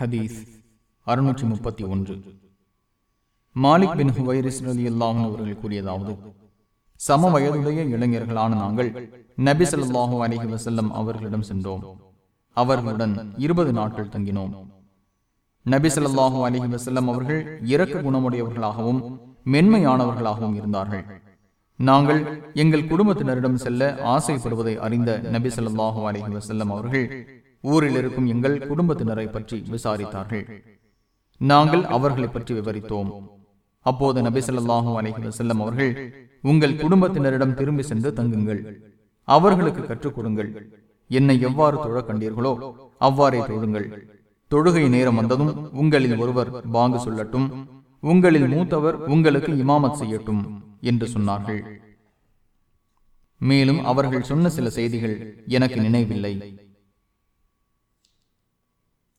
ஹதீஸ் அறுநூற்றி முப்பத்தி ஒன்று. மாலிக் பின் ஹுவைரிஸ் அலி அல்லாஹன் அவர்கள் கூறியதாவது சம வயதுடைய இளைஞர்களான நாங்கள் நபி சொல்லாஹு அலைஹி வசல்லம் அவர்களிடம் சென்றோம். அவர்களுடன் இருபது நாட்கள் தங்கினோம். நபி சொல்லாஹு அலைஹி வசல்லம் அவர்கள் இறக்க குணமுடையவர்களாகவும் மென்மையானவர்களாகவும் இருந்தார்கள். நாங்கள் எங்கள் குடும்பத்தினரிடம் செல்ல ஆசைப்படுவதை அறிந்த நபி சொல்லாஹு அலைஹி வசல்லம் அவர்கள் ஊரில் இருக்கும் எங்கள் குடும்பத்தினரை பற்றி விசாரித்தார்கள். நாங்கள் அவர்களை பற்றி விவரித்தோம். அப்போது நபி ஸல்லல்லாஹு அலைஹி வஸல்லம் அவர்கள் உங்கள் குடும்பத்தினரிடம் திரும்பி சென்று தங்குங்கள். அவர்களுக்கு கற்றுக் கொடுங்கள். என்னை எவ்வாறு தொழ கண்டீர்களோ அவ்வாறே தொழுங்கள். தொழுகை நேரம் வந்ததும் உங்களில் ஒருவர் பாங்கு சொல்லட்டும். உங்களில் மூத்தவர் உங்களுக்கு இமாமத் செய்யட்டும் என்று சொன்னார்கள். மேலும் அவர்கள் சொன்ன சில செய்திகள் எனக்கு நினைவில்லை.